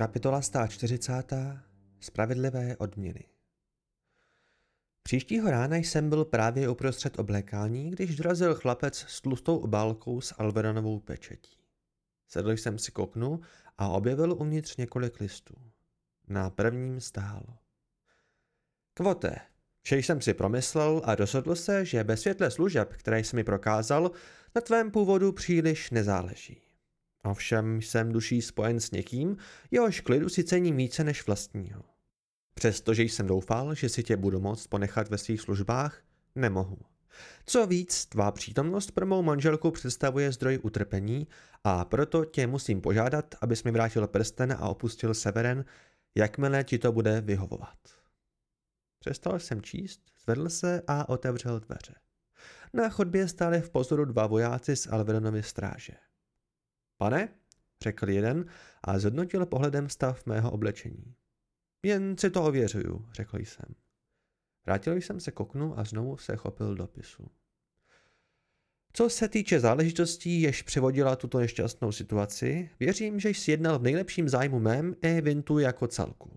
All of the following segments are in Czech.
Kapitola 140. Spravedlivé odměny Příštího rána jsem byl právě uprostřed oblékání, když dorazil chlapec s tlustou obálkou s alveronovou pečetí. Sedl jsem si k oknu a objevil uvnitř několik listů. Na prvním stálo. Kvote, vše jsem si promyslel a rozhodl se, že bez světle služeb, které jsem mi prokázal, na tvém původu příliš nezáleží. Ovšem jsem duší spojen s někým, jehož klidu si cením více než vlastního. Přestože jsem doufal, že si tě budu moct ponechat ve svých službách, nemohu. Co víc, tvá přítomnost pro mou manželku představuje zdroj utrpení a proto tě musím požádat, abys mi vrátil prsten a opustil Severen, jakmile ti to bude vyhovovat. Přestal jsem číst, zvedl se a otevřel dveře. Na chodbě stáli v pozoru dva vojáci z Alveronovy stráže. Pane, řekl jeden a zhodnotil pohledem stav mého oblečení. Jen si to ověřuju, řekl jsem. Vrátil jsem se k oknu a znovu se chopil dopisu. Co se týče záležitostí, jež přivodila tuto nešťastnou situaci, věřím, že jsi jednal v nejlepším zájmu mém i Vintu jako celku.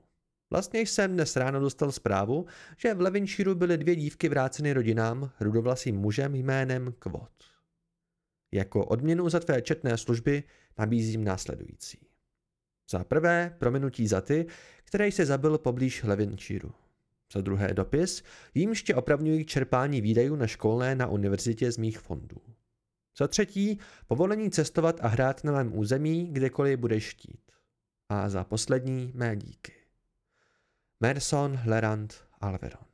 Vlastně jsem dnes ráno dostal zprávu, že v Levinšíru byly dvě dívky vráceny rodinám rudovlasým mužem jménem Kvot. Jako odměnu za tvé četné služby nabízím následující. Za prvé prominutí za ty, které se zabil poblíž Levinčíru. Za druhé dopis, jímž tě opravňují čerpání výdajů na školné na univerzitě z mých fondů. Za třetí, povolení cestovat a hrát na mém území, kdekoliv budeš chtít. A za poslední mé díky. Merson Lerand Alveron.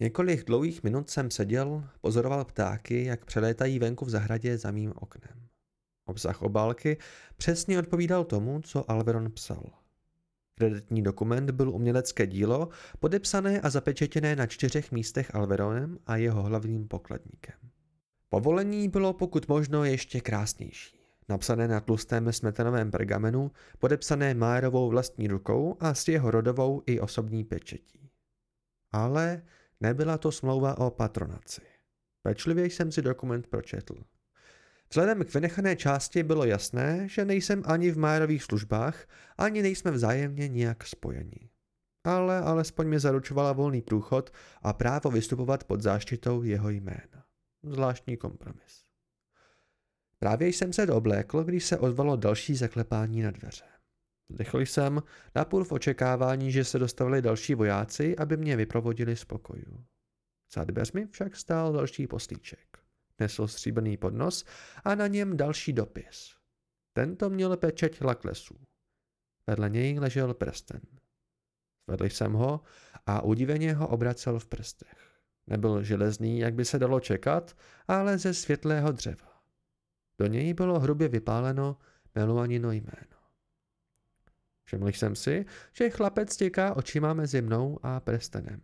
Několik dlouhých minut jsem seděl, pozoroval ptáky, jak přelétají venku v zahradě za mým oknem. Obsah obálky přesně odpovídal tomu, co Alveron psal. Kreditní dokument byl umělecké dílo, podepsané a zapečetěné na čtyřech místech Alveronem a jeho hlavním pokladníkem. Povolení bylo pokud možno ještě krásnější. Napsané na tlustém smetanovém pergamenu, podepsané Májerovou vlastní rukou a s jeho rodovou i osobní pečetí. Ale nebyla to smlouva o patronaci. Pečlivě jsem si dokument pročetl. Vzhledem k vynechané části bylo jasné, že nejsem ani v Májerových službách, ani nejsme vzájemně nijak spojeni. Ale alespoň mi zaručovala volný průchod a právo vystupovat pod záštitou jeho jména. Zvláštní kompromis. Právě jsem se oblékl, když se ozvalo další zaklepání na dveře. Vdechl jsem, napůl v očekávání, že se dostavili další vojáci, aby mě vyprovodili z pokoju. Za dveřmi však stál další poslíček. Nesl stříbrný podnos a na něm další dopis. Tento měl pečeť laklesů. Vedle něj ležel prsten. Zvedl jsem ho a udiveně ho obracel v prstech. Nebyl železný, jak by se dalo čekat, ale ze světlého dřeva. Do něj bylo hrubě vypáleno Meluanino jméno. Všiml jsem si, že chlapec těká očima mezi mnou a prstenem.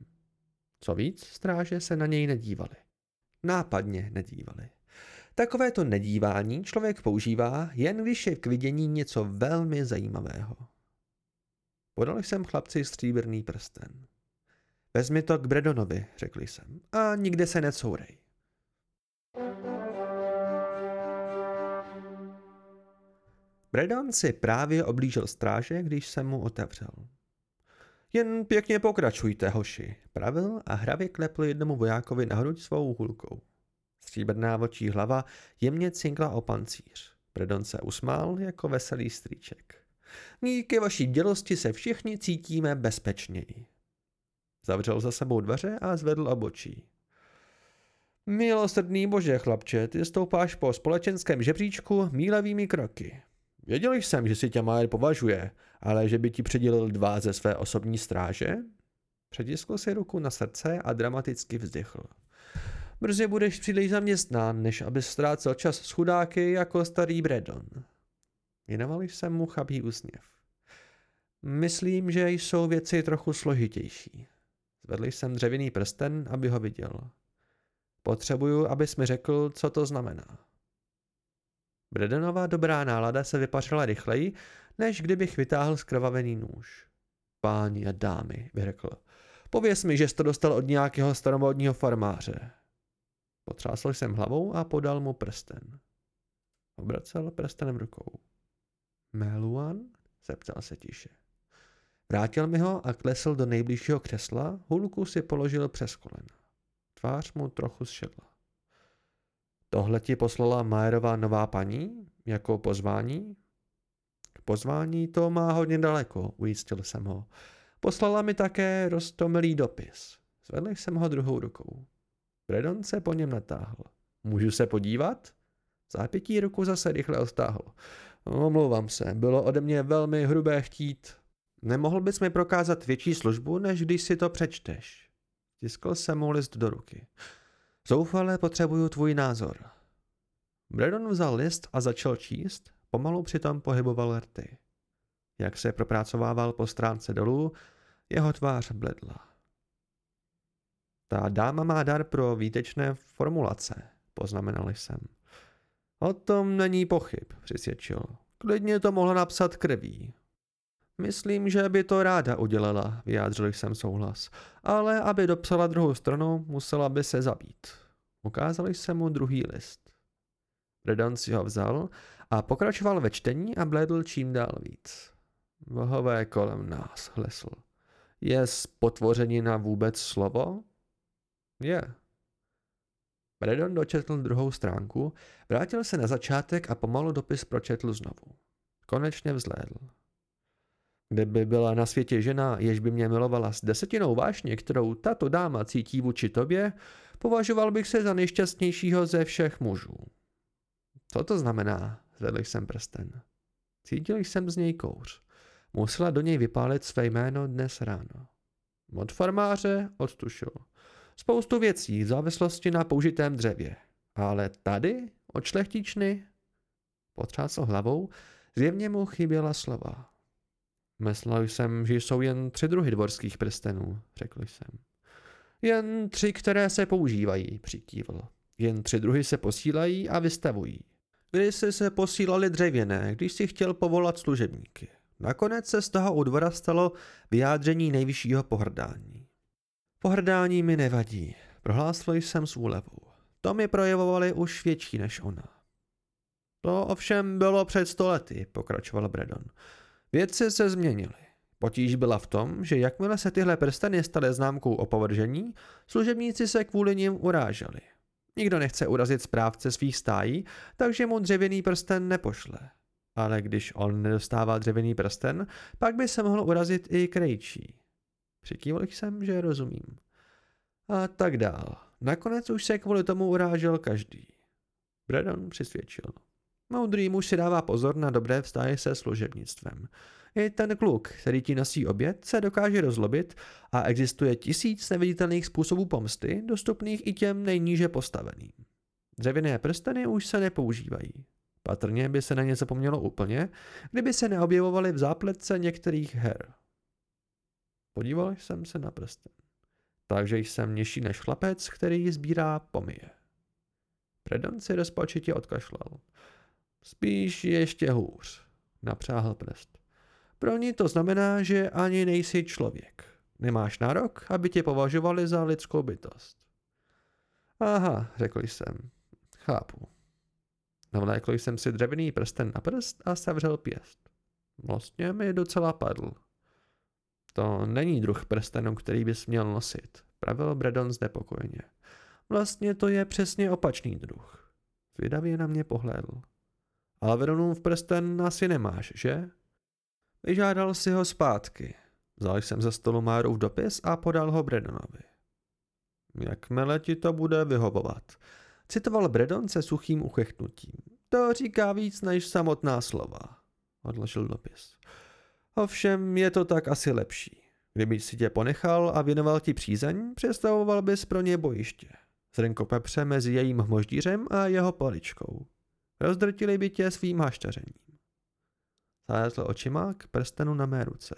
Co víc, stráže se na něj nedívali nápadně nedívali. Takovéto nedívání člověk používá, jen když je k vidění něco velmi zajímavého. Podal jsem chlapci stříbrný prsten. Vezmi to k Bredonovi, řekl jsem, a nikde se necourej. Bredon si právě oblížil stráže, když jsem mu otevřel. Jen pěkně pokračujte, hoši, pravil a hravě klepl jednomu vojákovi na hruď svou hulkou. Stříbrná vočí hlava jemně cinkla o pancíř. Predon se usmál jako veselý strýček. Díky vaší dělosti se všichni cítíme bezpečněji. Zavřel za sebou dveře a zvedl obočí. Milosrdný bože, chlapče, ty stoupáš po společenském žebříčku mílevými kroky. Věděl jsem, že si tě Majer považuje, ale že by ti přidělil dva ze své osobní stráže? Přetiskl si ruku na srdce a dramaticky vzdychl. Brzy budeš příliš zaměstnán, než aby ztrácel čas s chudáky jako starý Bredon. Věnoval jsem mu chabý úsměv. Myslím, že jsou věci trochu složitější. Zvedl jsem dřevěný prsten, aby ho viděl. Potřebuju, abys mi řekl, co to znamená. Bredenová dobrá nálada se vypařila rychleji, než kdybych vytáhl skrvavený nůž. Páni a dámy, vyřekl. Pověz mi, že to dostal od nějakého staromodního farmáře. Potřásl jsem hlavou a podal mu prsten. Obracel prstenem rukou. Meluan? zeptal se tiše. Vrátil mi ho a klesl do nejbližšího křesla, hulku si položil přes kolena. Tvář mu trochu zšedla. Tohle ti poslala Majerová nová paní? Jako pozvání? Pozvání to má hodně daleko, ujistil jsem ho. Poslala mi také roztomilý dopis. Zvedl jsem ho druhou rukou. Bredon se po něm natáhl. Můžu se podívat? Zápětí ruku zase rychle ostáhl. Omlouvám se, bylo ode mě velmi hrubé chtít. Nemohl bys mi prokázat větší službu, než když si to přečteš. Tiskl jsem mu list do ruky. Zoufale potřebuju tvůj názor. Bredon vzal list a začal číst, pomalu přitom pohyboval rty. Jak se propracovával po stránce dolů, jeho tvář bledla. Ta dáma má dar pro výtečné formulace, poznamenal jsem. O tom není pochyb, přisvědčil. Klidně to mohla napsat krví. Myslím, že by to ráda udělala, vyjádřil jsem souhlas. Ale aby dopsala druhou stranu, musela by se zabít. Ukázal jsem mu druhý list. Redon si ho vzal a pokračoval ve čtení a bledl čím dál víc. Bohové kolem nás, hlesl. Je spotvořenina vůbec slovo? Je. Redon dočetl druhou stránku, vrátil se na začátek a pomalu dopis pročetl znovu. Konečně vzlédl. Kdyby byla na světě žena, jež by mě milovala s desetinou vášně, kterou tato dáma cítí vůči tobě, považoval bych se za nejšťastnějšího ze všech mužů. Co to znamená? Zvedl jsem prsten. Cítil jsem z něj kouř. Musela do něj vypálit své jméno dnes ráno. Od farmáře odtušil. Spoustu věcí v závislosti na použitém dřevě. Ale tady, od šlechtičny, potřásl hlavou, zjevně mu chyběla slova. Myslel jsem, že jsou jen tři druhy dvorských prstenů, řekl jsem. Jen tři, které se používají, přikývl. Jen tři druhy se posílají a vystavují. Když se posílali dřevěné, když si chtěl povolat služebníky. Nakonec se z toho u dvora stalo vyjádření nejvyššího pohrdání. Pohrdání mi nevadí, prohlásil jsem s úlevou. To mi projevovali už větší než ona. To ovšem bylo před stolety, pokračoval Bredon. Věci se změnily. Potíž byla v tom, že jakmile se tyhle prsteny staly známkou opovržení, služebníci se kvůli nim uráželi. Nikdo nechce urazit správce svých stájí, takže mu dřevěný prsten nepošle. Ale když on nedostává dřevěný prsten, pak by se mohl urazit i krejčí. Přikývl jsem, že rozumím. A tak dál. Nakonec už se kvůli tomu urážel každý. Bredon přisvědčil. Moudrý muž si dává pozor na dobré vztahy se služebnictvem. I ten kluk, který ti nosí oběd, se dokáže rozlobit a existuje tisíc neviditelných způsobů pomsty, dostupných i těm nejníže postaveným. Dřevěné prsteny už se nepoužívají. Patrně by se na ně zapomnělo úplně, kdyby se neobjevovaly v zápletce některých her. Podíval jsem se na prsten. Takže jsem nižší než chlapec, který sbírá pomije. Predon si rozpačitě odkašlal. Spíš ještě hůř, napřáhl prst. Pro ní to znamená, že ani nejsi člověk. Nemáš nárok, aby tě považovali za lidskou bytost. Aha, řekl jsem. Chápu. Navlékl jsem si dřevěný prsten na prst a sevřel pěst. Vlastně mi docela padl. To není druh prstenu, který bys měl nosit, pravil Bredon znepokojeně. Vlastně to je přesně opačný druh. Zvědavě na mě pohlédl. Alveronův prsten asi nemáš, že? Vyžádal si ho zpátky. Vzal jsem ze stolu Márův dopis a podal ho Bredonovi. Jakmile ti to bude vyhovovat. Citoval Bredon se suchým uchechnutím. To říká víc než samotná slova. Odložil dopis. Ovšem je to tak asi lepší. Kdyby si tě ponechal a věnoval ti přízeň, představoval bys pro ně bojiště. Zrnkopepře mezi jejím hmoždířem a jeho paličkou. Rozdrtili by tě svým haštařením. Zalezl očima k prstenu na mé ruce.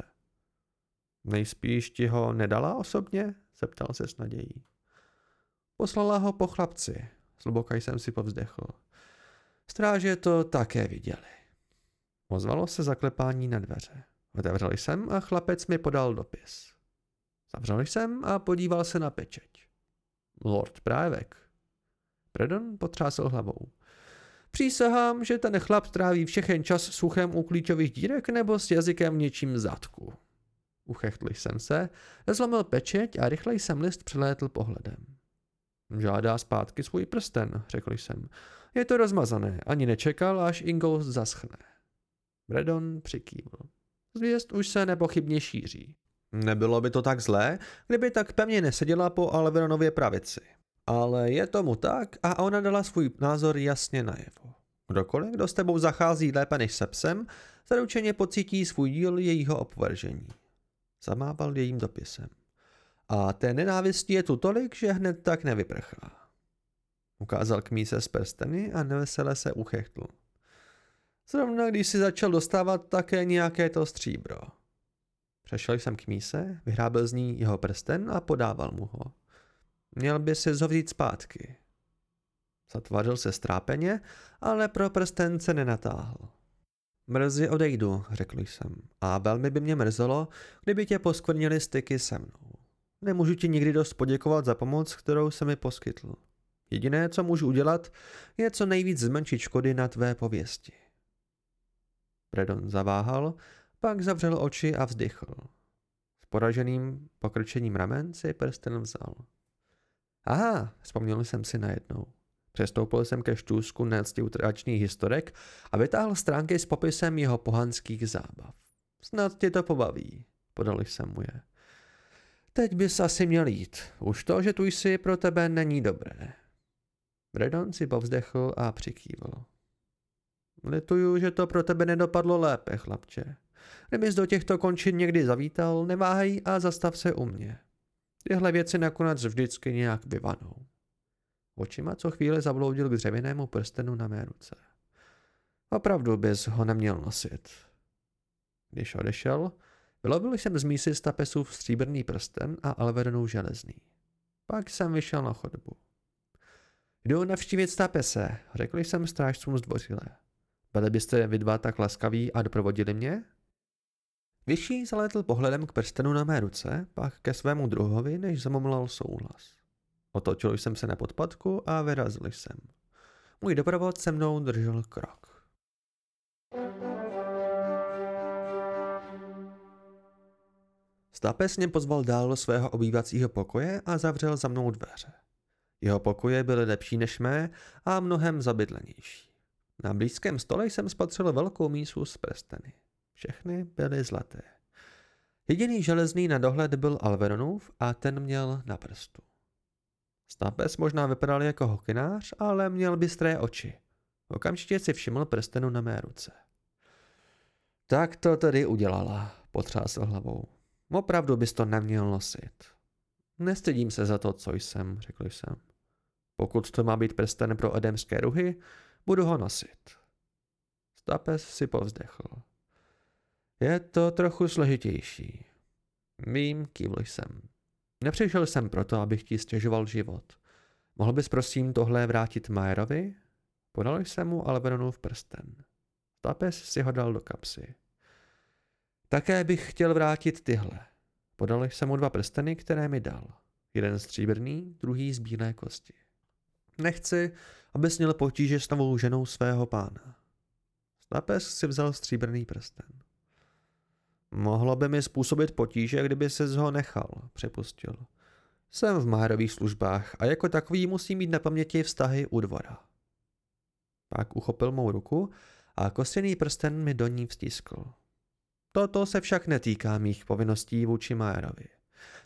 Nejspíš ti ho nedala osobně? zeptal se s nadějí. Poslala ho po chlapci. Zluboka jsem si povzdechl. Stráže to také viděli. Ozvalo se zaklepání na dveře. Otevřel jsem a chlapec mi podal dopis. Zavřel jsem a podíval se na pečeť. Lord Právek. Predon potřásl hlavou. Přísahám, že ten chlap tráví všechen čas s uchem u klíčových dírek nebo s jazykem v něčím zadku. Uchechtl jsem se, zlomil pečeť a rychle jsem list přelétl pohledem. Žádá zpátky svůj prsten, řekl jsem. Je to rozmazané, ani nečekal, až Ingo zaschne. Bredon přikývl. Zvěst už se nepochybně šíří. Nebylo by to tak zlé, kdyby tak pevně neseděla po Alveronově pravici. Ale je tomu tak a ona dala svůj názor jasně najevo. Kdokoliv, kdo s tebou zachází lépe než se psem, zaručeně pocítí svůj díl jejího opvržení. Zamával jejím dopisem. A té nenávistí je tu tolik, že hned tak nevyprchá. Ukázal k míse z prsteny a nevesele se uchechtl. Zrovna když si začal dostávat také nějaké to stříbro. Přešel jsem k míse, vyhrábil z ní jeho prsten a podával mu ho. Měl by si ho vzít zpátky. Zatvařil se strápeně, ale pro prsten se nenatáhl. Mrzy odejdu, řekl jsem, a velmi by mě mrzelo, kdyby tě poskvrnili styky se mnou. Nemůžu ti nikdy dost poděkovat za pomoc, kterou se mi poskytl. Jediné, co můžu udělat, je co nejvíc zmenšit škody na tvé pověsti. Predon zaváhal, pak zavřel oči a vzdychl. S poraženým pokrčením ramen si prsten vzal. Aha, vzpomněl jsem si najednou. Přestoupil jsem ke štůzku neúctě utračných historek a vytáhl stránky s popisem jeho pohanských zábav. Snad tě to pobaví, podal jsem mu je. Teď bys asi měl jít. Už to, že tu jsi, pro tebe není dobré. Bredon si povzdechl a přikývl. Lituju, že to pro tebe nedopadlo lépe, chlapče. Kdybys do těchto končin někdy zavítal, neváhej a zastav se u mě. Tyhle věci nakonec vždycky nějak vyvanou. Očima co chvíli zabloudil k dřevěnému prstenu na mé ruce. Opravdu bys ho neměl nosit. Když odešel, vylovil jsem z mísy z tapesů stříbrný prsten a Alveronů železný. Pak jsem vyšel na chodbu. Jdu navštívit stapese, řekl jsem strážcům zdvořile. Byli byste vy dva tak laskaví a doprovodili mě? Vyšší zalétl pohledem k prstenu na mé ruce, pak ke svému druhovi, než zamomlal souhlas. Otočil jsem se na podpadku a vyrazil jsem. Můj doprovod se mnou držel krok. Stapes mě pozval dál do svého obývacího pokoje a zavřel za mnou dveře. Jeho pokoje byly lepší než mé a mnohem zabydlenější. Na blízkém stole jsem spatřil velkou mísu z prsteny. Všechny byly zlaté. Jediný železný na dohled byl Alveronův a ten měl na prstu. Stapes možná vypadal jako hokinář, ale měl bystré oči. Okamžitě si všiml prstenu na mé ruce. Tak to tedy udělala, potřásl hlavou. Opravdu bys to neměl nosit. Nestydím se za to, co jsem, řekl jsem. Pokud to má být prsten pro edemské ruhy, budu ho nosit. Stapes si povzdechl. Je to trochu složitější. Vím, kývl jsem. Nepřišel jsem proto, abych ti stěžoval život. Mohl bys prosím tohle vrátit Majerovi? Podal jsem mu Alberonův prsten. Tapes si ho dal do kapsy. Také bych chtěl vrátit tyhle. Podal jsem mu dva prsteny, které mi dal. Jeden stříbrný, druhý z bílé kosti. Nechci, abys měl potíže s novou ženou svého pána. Stapes si vzal stříbrný prsten. Mohlo by mi způsobit potíže, kdyby se ho nechal, připustil. Jsem v Majerových službách a jako takový musím mít na paměti vztahy u dvora. Pak uchopil mou ruku a kostěný prsten mi do ní vstiskl. Toto se však netýká mých povinností vůči Majerovi.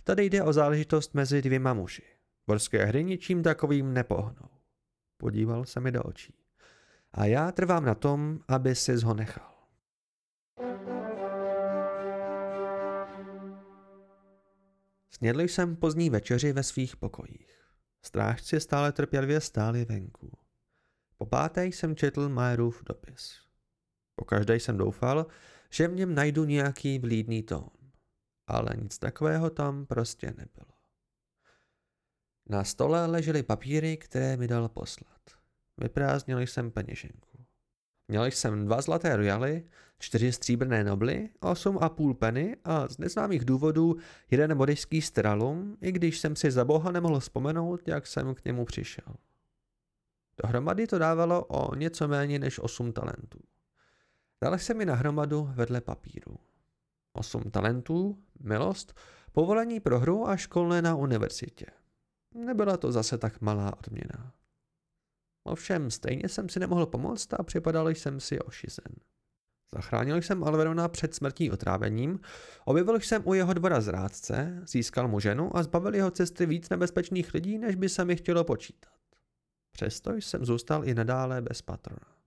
Tady jde o záležitost mezi dvěma muži. Borské hry ničím takovým nepohnou. Podíval se mi do očí. A já trvám na tom, aby si ho nechal. Snědl jsem pozdní večeři ve svých pokojích. Strážci stále trpělivě stáli venku. Po páté jsem četl Majerův dopis. Po každé jsem doufal, že v něm najdu nějaký vlídný tón. Ale nic takového tam prostě nebylo. Na stole ležely papíry, které mi dal poslat. Vyprázdnil jsem peněženku. Měl jsem dva zlaté royaly, čtyři stříbrné nobly, osm a půl peny a z neznámých důvodů jeden modejský stralum, i když jsem si za boha nemohl vzpomenout, jak jsem k němu přišel. Dohromady to dávalo o něco méně než osm talentů. Dal jsem mi na hromadu vedle papíru. Osm talentů, milost, povolení pro hru a školné na univerzitě. Nebyla to zase tak malá odměna. Ovšem stejně jsem si nemohl pomoct a připadal jsem si ošizen. Zachránil jsem Alverona před smrtí otrávením, objevil jsem u jeho dvora zrádce, získal mu ženu a zbavil jeho cesty víc nebezpečných lidí, než by se mi chtělo počítat. Přesto jsem zůstal i nadále bez patrona.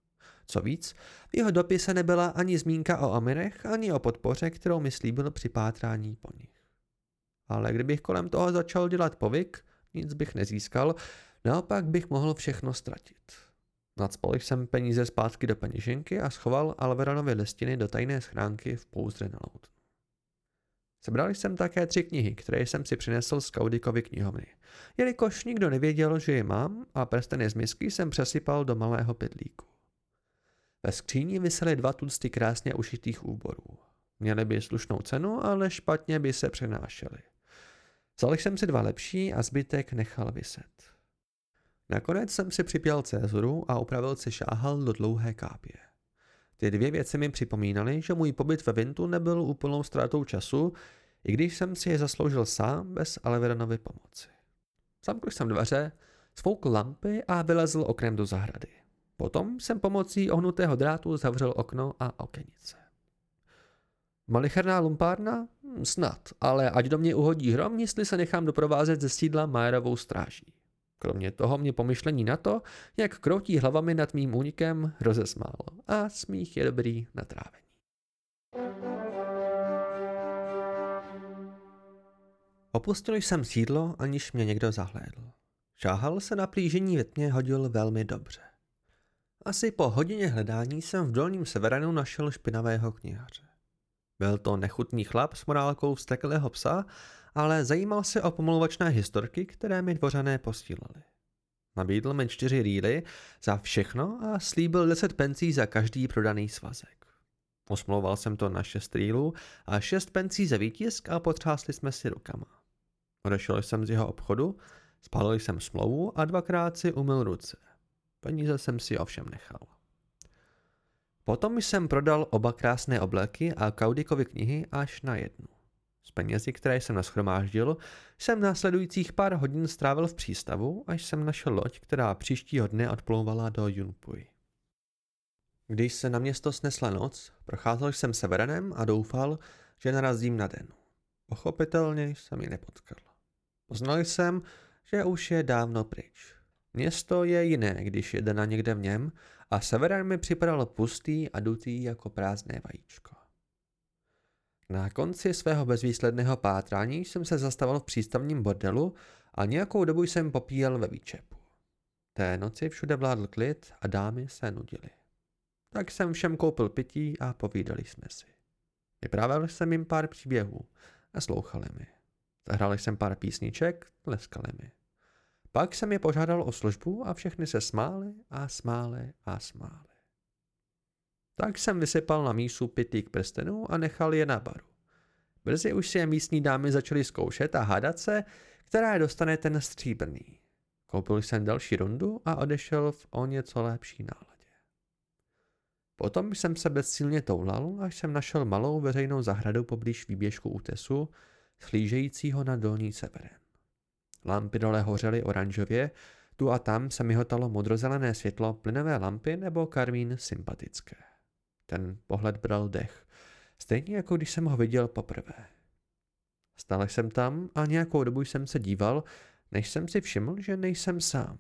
Co víc, v jeho dopise nebyla ani zmínka o Amirech, ani o podpoře, kterou mi slíbil při pátrání po nich. Ale kdybych kolem toho začal dělat povyk, nic bych nezískal, naopak bych mohl všechno ztratit. Nadspal jsem peníze zpátky do peněženky a schoval Alveranovy listiny do tajné schránky v pouzdře na loutnu. Sebral jsem také tři knihy, které jsem si přinesl z Kaudikovy knihovny. Jelikož nikdo nevěděl, že je mám a prsteny z misky jsem přesypal do malého pedlíku. Ve skříni visely dva tucty krásně ušitých úborů. Měly by slušnou cenu, ale špatně by se přenášely. Vzal jsem si dva lepší a zbytek nechal vyset. Nakonec jsem si připěl Cézuru a upravil si šáhal do dlouhé kápě. Ty dvě věci mi připomínaly, že můj pobyt ve Vintu nebyl úplnou ztrátou času, i když jsem si je zasloužil sám bez Aleveranovy pomoci. Zamkl jsem dveře, svoukl lampy a vylezl oknem do zahrady. Potom jsem pomocí ohnutého drátu zavřel okno a okenice. Malicherná lumpárna? Hm, snad, ale ať do mě uhodí hrom, jestli se nechám doprovázet ze sídla Majerovou stráží. Kromě toho mě pomyšlení na to, jak kroutí hlavami nad mým únikem, rozesmálo a smích je dobrý na trávení. Opustil jsem sídlo, aniž mě někdo zahlédl. Šáhal se na plížení ve tmě hodil velmi dobře. Asi po hodině hledání jsem v dolním severanu našel špinavého knihaře. Byl to nechutný chlap s morálkou vsteklého psa, ale zajímal se o pomluvačné historky, které mi dvořané posílali. Nabídl mi čtyři rýly za všechno a slíbil deset pencí za každý prodaný svazek. Osmlouval jsem to na šest rýlů a šest pencí za výtisk a potřásli jsme si rukama. Odešel jsem z jeho obchodu, spálil jsem smlouvu a dvakrát si umyl ruce. Peníze jsem si ovšem nechal. Potom jsem prodal oba krásné obleky a Kaudikovy knihy až na jednu. Z penězi, které jsem naschromáždil, jsem následujících pár hodin strávil v přístavu, až jsem našel loď, která příštího dne odplouvala do Junpuy. Když se na město snesla noc, procházel jsem severenem a doufal, že narazím na den. Pochopitelně jsem ji nepotkal. Poznal jsem, že už je dávno pryč. Město je jiné, když jede na někde v něm a severen mi připadal pustý a dutý jako prázdné vajíčko. Na konci svého bezvýsledného pátrání jsem se zastavil v přístavním bordelu a nějakou dobu jsem popíjel ve výčepu. Té noci všude vládl klid a dámy se nudily. Tak jsem všem koupil pití a povídali jsme si. Vyprávěl jsem jim pár příběhů a slouchali mi. Zahrál jsem pár písniček, tleskali mi. Pak jsem je požádal o službu a všechny se smály a smály a smály. Tak jsem vysypal na mísu pitý k prstenu a nechal je na baru. Brzy už si je místní dámy začaly zkoušet a hádat se, která je dostane ten stříbrný. Koupil jsem další rundu a odešel v o něco lepší náladě. Potom jsem se bezsilně toulal, až jsem našel malou veřejnou zahradu poblíž výběžku útesu, schlížejícího na dolní severen. Lampy dole hořely oranžově, tu a tam se mi hotalo modrozelené světlo plynové lampy nebo karmín sympatické. Ten pohled bral dech, stejně jako když jsem ho viděl poprvé. Stál jsem tam a nějakou dobu jsem se díval, než jsem si všiml, že nejsem sám.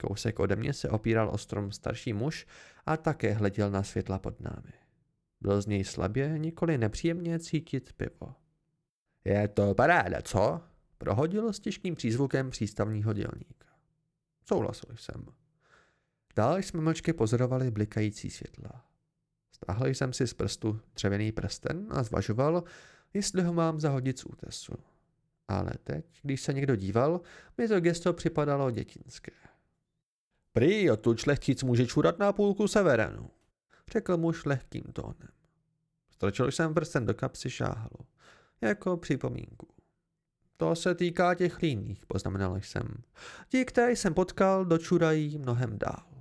Kousek ode mě se opíral o strom starší muž a také hleděl na světla pod námi. Byl z něj slabě, nikoli nepříjemně cítit pivo. Je to paráda, co? Prohodil s těžkým přízvukem přístavního dělníka. Souhlasil jsem. Dále jsme mlčky pozorovali blikající světla. Stáhl jsem si z prstu dřevěný prsten a zvažoval, jestli ho mám zahodit z útesu. Ale teď, když se někdo díval, mi to gesto připadalo dětinské. Prý, tu šlechtic může čurat na půlku severenu. řekl muž lehkým tónem. Strčil jsem prsten do kapsy šáhlu, jako připomínku. To se týká těch líných, poznamenal jsem. Ti, které jsem potkal, dočurají mnohem dál.